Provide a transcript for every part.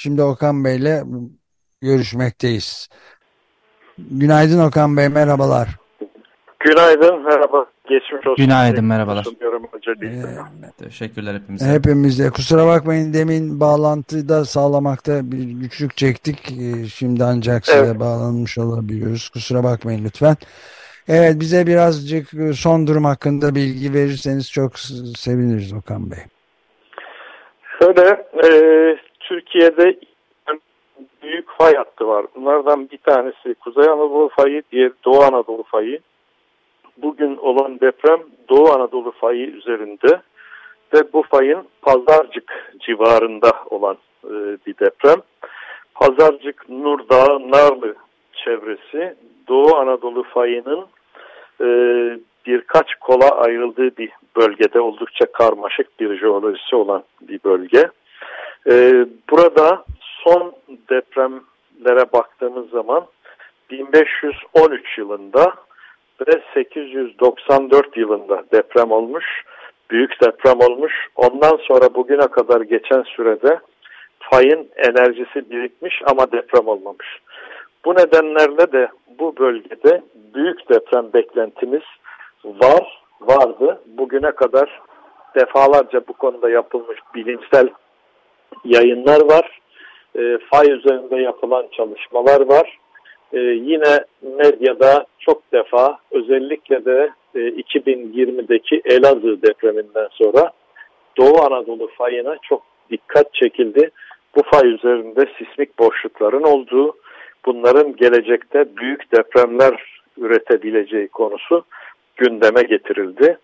Şimdi Okan Bey'le görüşmekteyiz. Günaydın Okan Bey, merhabalar. Günaydın, merhaba. Geçmiş olsun. Günaydın, merhabalar. Ee, Teşekkürler hepimize. Hepimize. Kusura bakmayın demin bağlantıyı da sağlamakta bir güçlük çektik. Ee, Şimdi ancak size Evet. bağlanmış olabiliyoruz. Kusura bakmayın lütfen. Evet bize birazcık son durum hakkında bilgi verirseniz çok seviniriz Okan Bey. Şöyle, e, Türkiye'de büyük fay hattı var. Bunlardan bir tanesi Kuzey Anadolu fayı, diğeri Doğu Anadolu fayı. Bugün olan deprem Doğu Anadolu fayı üzerinde ve bu fayın Pazarcık civarında olan e, bir deprem. Pazarcık, Nurdağ, Narlı çevresi Doğu Anadolu fayının e, birkaç kola ayrıldığı bir bölgede oldukça karmaşık bir jeolojisi olan bir bölge. E, burada son depremlere baktığımız zaman 1513 yılında ve 894 yılında deprem olmuş, büyük deprem olmuş. Ondan sonra bugüne kadar geçen sürede fayın enerjisi birikmiş ama deprem olmamış. Bu nedenlerle de bu bölgede büyük deprem beklentimiz var, vardı. Bugüne kadar defalarca bu konuda yapılmış bilimsel yayınlar var. E, fay üzerinde yapılan çalışmalar var. E, yine medyada çok defa özellikle de e, 2020'deki Elazığ depreminden sonra Doğu Anadolu fayına çok dikkat çekildi. Bu fay üzerinde sismik boşlukların olduğu, bunların gelecekte büyük depremler üretebileceği konusu gündeme getirildi.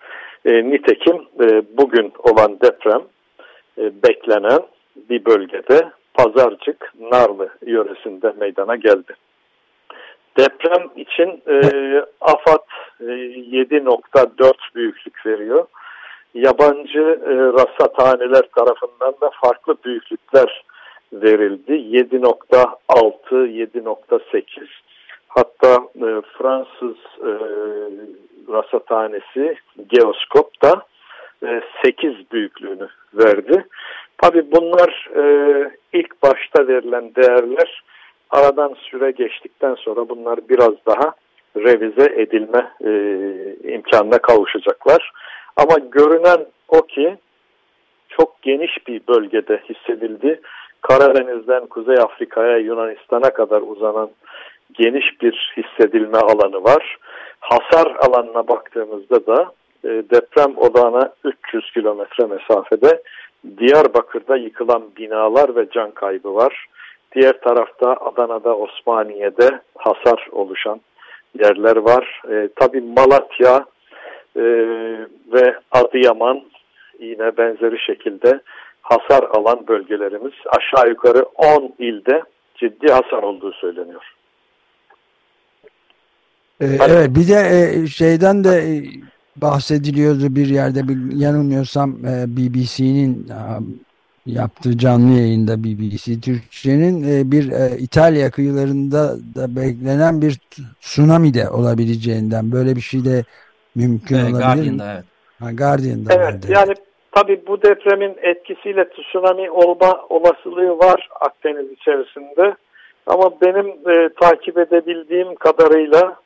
E, nitekim e, bugün olan deprem e, beklenen bir bölgede Pazarcık, Narlı yöresinde meydana geldi. Deprem için e, AFAD e, 7.4 büyüklük veriyor. Yabancı e, rasathaneler tarafından da farklı büyüklükler verildi. 7.6, 7.8 hatta e, Fransız e, rasathanesi Geoskop da e, 8 büyüklüğünü verdi. Tabi bunlar e, ilk başta verilen değerler aradan süre geçtikten sonra bunlar biraz daha revize edilme e, imkanına kavuşacaklar. Ama görünen o ki çok geniş bir bölgede hissedildi. Karadeniz'den Kuzey Afrika'ya Yunanistan'a kadar uzanan geniş bir hissedilme alanı var. Hasar alanına baktığımızda da e, deprem odağına 300 kilometre mesafede Diyarbakır'da yıkılan binalar ve can kaybı var. Diğer tarafta Adana'da, Osmaniye'de hasar oluşan yerler var. E, Tabi Malatya e, ve Adıyaman yine benzeri şekilde hasar alan bölgelerimiz aşağı yukarı 10 ilde ciddi hasar olduğu söyleniyor. Ee, evet bir de e, şeyden de e, bahsediliyordu bir yerde bir yanılmıyorsam e, BBC'nin yaptığı canlı yayında BBC Türkçe'nin e, bir e, İtalya kıyılarında da beklenen bir tsunami de olabileceğinden böyle bir şey de mümkün Ee, olabilir Guardian'da mi? evet. Ha, Guardian'da Evet vardı. yani tabii bu depremin etkisiyle tsunami olma olasılığı var Akdeniz içerisinde. Ama benim e, takip edebildiğim kadarıyla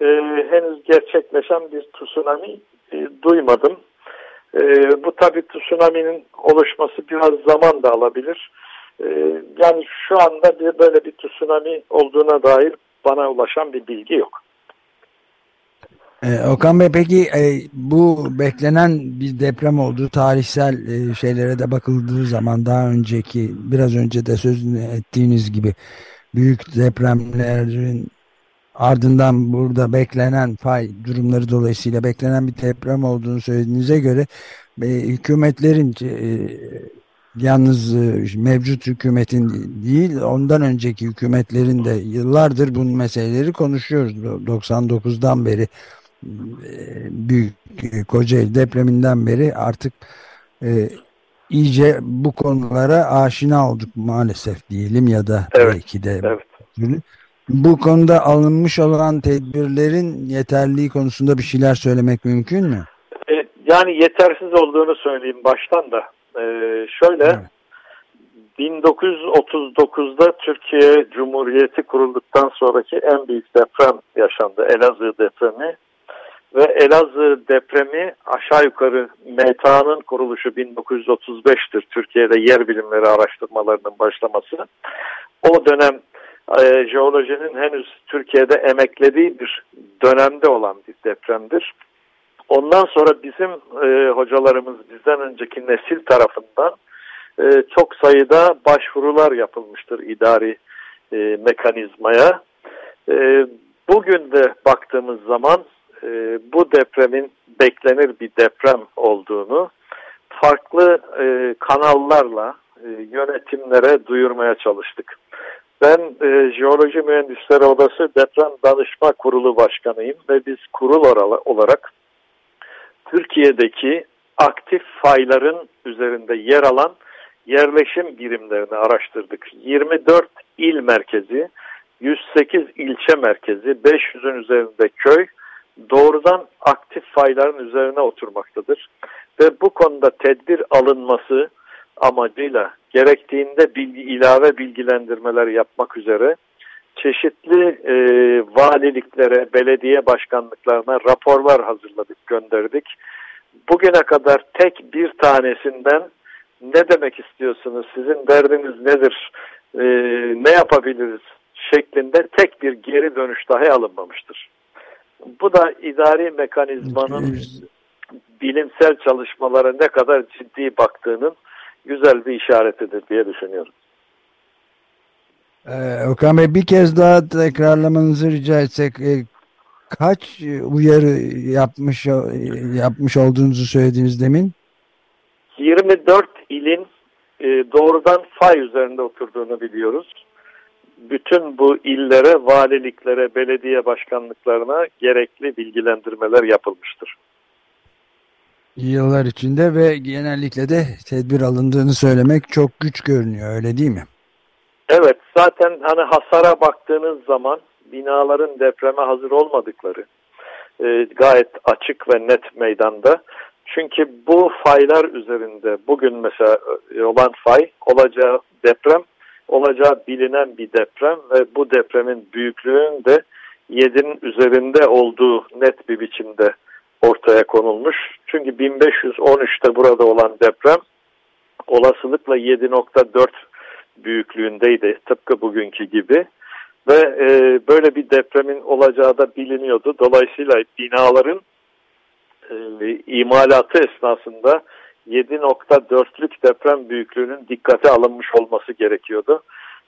e, henüz gerçekleşen bir tsunami e, duymadım. E, bu tabii tsunami'nin oluşması biraz zaman da alabilir. E, yani şu anda bir böyle bir tsunami olduğuna dair bana ulaşan bir bilgi yok. Ee, Okan Bey peki e, bu beklenen bir deprem olduğu tarihsel e, şeylere de bakıldığı zaman daha önceki biraz önce de sözünü ettiğiniz gibi büyük depremlerin ardından burada beklenen fay durumları dolayısıyla beklenen bir deprem olduğunu söylediğinize göre e, hükümetlerin e, yalnız e, mevcut hükümetin değil ondan önceki hükümetlerin de yıllardır bu meseleleri konuşuyoruz 99'dan beri e, büyük e, Kocaeli depreminden beri artık e, iyice bu konulara aşina olduk maalesef diyelim ya da Evet, belki de evet. Bu konuda alınmış olan tedbirlerin yeterliği konusunda bir şeyler söylemek mümkün mü? E, yani yetersiz olduğunu söyleyeyim baştan da. E, şöyle Evet. 1939'da Türkiye Cumhuriyeti kurulduktan sonraki en büyük deprem yaşandı. Elazığ depremi. Ve Elazığ depremi aşağı yukarı META'nın kuruluşu 1935'tir. Türkiye'de yer bilimleri araştırmalarının başlaması. O dönem e, jeolojinin henüz Türkiye'de emeklediği bir dönemde olan bir depremdir. Ondan sonra bizim e, hocalarımız bizden önceki nesil tarafından e, çok sayıda başvurular yapılmıştır idari e, mekanizmaya. E, bugün de baktığımız zaman e, bu depremin beklenir bir deprem olduğunu farklı e, kanallarla e, yönetimlere duyurmaya çalıştık. Ben e, Jeoloji Mühendisleri Odası Deprem Danışma Kurulu Başkanıyım ve biz kurul olarak Türkiye'deki aktif fayların üzerinde yer alan yerleşim birimlerini araştırdık. 24 il merkezi, 108 ilçe merkezi, 500'ün üzerinde köy doğrudan aktif fayların üzerine oturmaktadır. Ve bu konuda tedbir alınması amacıyla gerektiğinde bilgi ilave bilgilendirmeler yapmak üzere çeşitli e, valiliklere, belediye başkanlıklarına raporlar hazırladık, gönderdik. Bugüne kadar tek bir tanesinden ne demek istiyorsunuz, sizin derdiniz nedir, e, ne yapabiliriz şeklinde tek bir geri dönüş dahi alınmamıştır. Bu da idari mekanizmanın bilimsel çalışmalara ne kadar ciddi baktığının güzel bir işaretidir diye düşünüyorum. Ee, Okan Bey bir kez daha tekrarlamanızı rica etsek e, kaç uyarı yapmış yapmış olduğunuzu söylediniz demin? 24 ilin e, doğrudan fay üzerinde oturduğunu biliyoruz. Bütün bu illere, valiliklere, belediye başkanlıklarına gerekli bilgilendirmeler yapılmıştır. Yıllar içinde ve genellikle de tedbir alındığını söylemek çok güç görünüyor öyle değil mi? Evet zaten hani hasara baktığınız zaman binaların depreme hazır olmadıkları e, gayet açık ve net meydanda. Çünkü bu faylar üzerinde bugün mesela e, olan fay olacağı deprem olacağı bilinen bir deprem ve bu depremin büyüklüğünün de 7'nin üzerinde olduğu net bir biçimde ortaya konulmuş. Çünkü 1513'te burada olan deprem olasılıkla 7.4 büyüklüğündeydi tıpkı bugünkü gibi ve e, böyle bir depremin olacağı da biliniyordu. Dolayısıyla binaların e, imalatı esnasında 7.4'lük deprem büyüklüğünün dikkate alınmış olması gerekiyordu.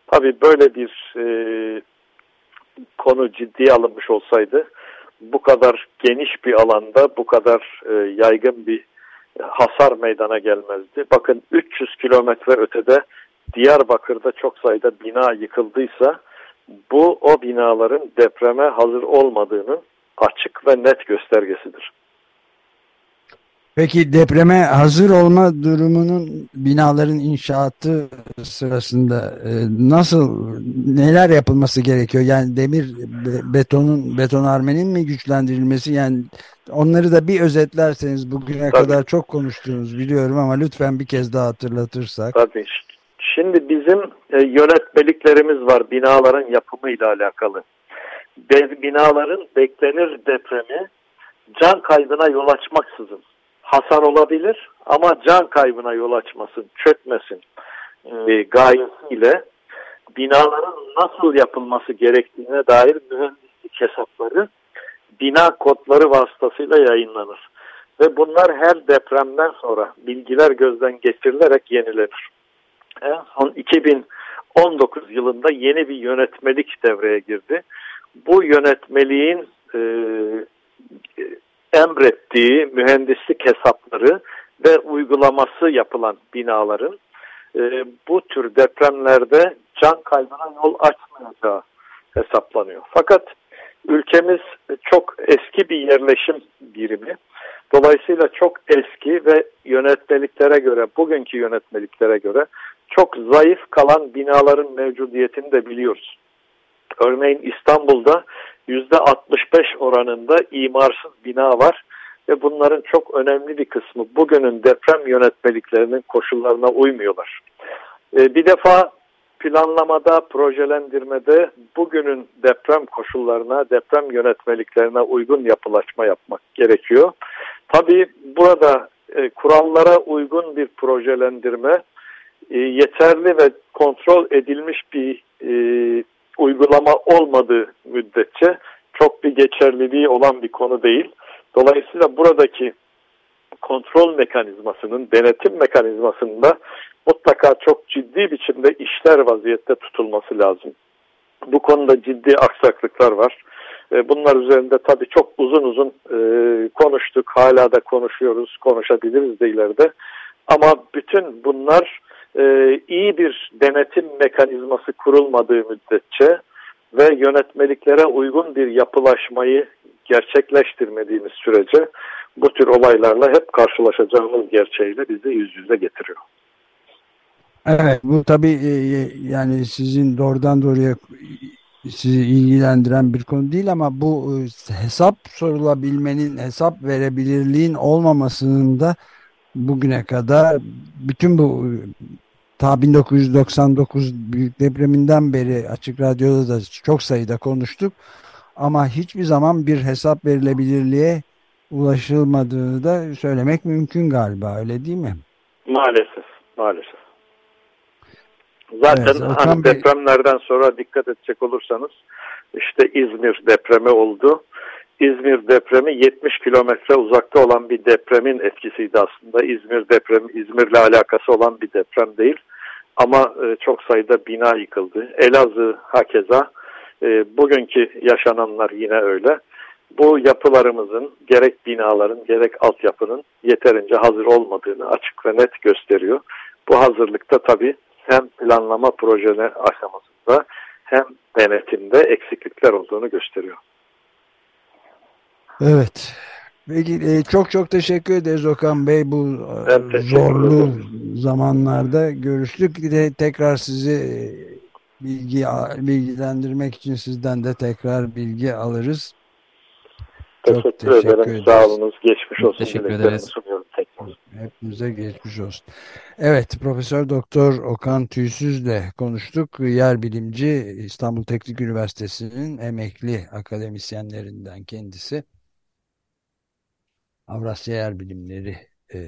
Tabii böyle bir e, konu ciddiye alınmış olsaydı bu kadar geniş bir alanda bu kadar e, yaygın bir hasar meydana gelmezdi. Bakın 300 kilometre ötede Diyarbakır'da çok sayıda bina yıkıldıysa bu o binaların depreme hazır olmadığının açık ve net göstergesidir. Peki depreme hazır olma durumunun binaların inşaatı sırasında e, nasıl neler yapılması gerekiyor? Yani demir betonun betonarmenin mi güçlendirilmesi yani onları da bir özetlerseniz bugüne Tabii. kadar çok konuştuğunuz biliyorum ama lütfen bir kez daha hatırlatırsak. Tabii. Şimdi bizim e, yönetmeliklerimiz var binaların yapımıyla alakalı. Binaların beklenir depremi can kaybına yol açmaksızın hasar olabilir ama can kaybına yol açmasın, çökmesin e, gayesiyle binaların nasıl yapılması gerektiğine dair mühendislik hesapları bina kodları vasıtasıyla yayınlanır. Ve bunlar her depremden sonra bilgiler gözden geçirilerek yenilenir. En son 2019 yılında yeni bir yönetmelik devreye girdi. Bu yönetmeliğin e, emrettiği mühendislik hesapları ve uygulaması yapılan binaların e, bu tür depremlerde can kaybına yol açmayacağı hesaplanıyor. Fakat ülkemiz çok eski bir yerleşim birimi. Dolayısıyla çok eski ve yönetmeliklere göre, bugünkü yönetmeliklere göre çok zayıf kalan binaların mevcudiyetini de biliyoruz. Örneğin İstanbul'da %65 oranında imarsız bina var ve bunların çok önemli bir kısmı bugünün deprem yönetmeliklerinin koşullarına uymuyorlar. E, bir defa planlamada, projelendirmede bugünün deprem koşullarına, deprem yönetmeliklerine uygun yapılaşma yapmak gerekiyor. Tabii burada e, kurallara uygun bir projelendirme e, yeterli ve kontrol edilmiş bir e, uygulama olmadığı müddetçe çok bir geçerliliği olan bir konu değil. Dolayısıyla buradaki kontrol mekanizmasının, denetim mekanizmasında mutlaka çok ciddi biçimde işler vaziyette tutulması lazım. Bu konuda ciddi aksaklıklar var. E, bunlar üzerinde tabii çok uzun uzun e, konuştuk. Hala da konuşuyoruz, konuşabiliriz de ileride. Ama bütün bunlar e, iyi bir denetim mekanizması kurulmadığı müddetçe ve yönetmeliklere uygun bir yapılaşmayı gerçekleştirmediğimiz sürece bu tür olaylarla hep karşılaşacağımız gerçeğiyle bizi yüz yüze getiriyor. Evet bu tabii e, e, yani sizin doğrudan doğruya sizi ilgilendiren bir konu değil ama bu e, hesap sorulabilmenin, hesap verebilirliğin olmamasının da bugüne kadar bütün bu ta 1999 büyük depreminden beri açık radyoda da çok sayıda konuştuk ama hiçbir zaman bir hesap verilebilirliğe ulaşılmadığını da söylemek mümkün galiba öyle değil mi? Maalesef, maalesef. Zaten evet, hani depremlerden sonra dikkat edecek olursanız işte İzmir depremi oldu. İzmir depremi 70 kilometre uzakta olan bir depremin etkisiydi aslında. İzmir depremi İzmir'le alakası olan bir deprem değil. Ama e, çok sayıda bina yıkıldı. Elazığ hakeza e, bugünkü yaşananlar yine öyle. Bu yapılarımızın gerek binaların gerek altyapının yeterince hazır olmadığını açık ve net gösteriyor. Bu hazırlıkta tabii hem planlama projene aşamasında hem denetimde eksiklikler olduğunu gösteriyor. Evet. Peki e, çok çok teşekkür ederiz Okan Bey bu e, zorlu zamanlarda görüştük. De tekrar sizi e, bilgi bilgilendirmek için sizden de tekrar bilgi alırız. Teşekkür, çok teşekkür ederim. Ederiz. Sağ olunuz. Geçmiş olsun. Teşekkür ederiz. Hepimize geçmiş olsun. Evet, Profesör Doktor Okan Tüysüz'le konuştuk. Yer bilimci İstanbul Teknik Üniversitesi'nin emekli akademisyenlerinden kendisi. Avrasya Yer Bilimleri e,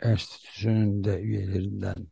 Enstitüsü'nün de üyelerinden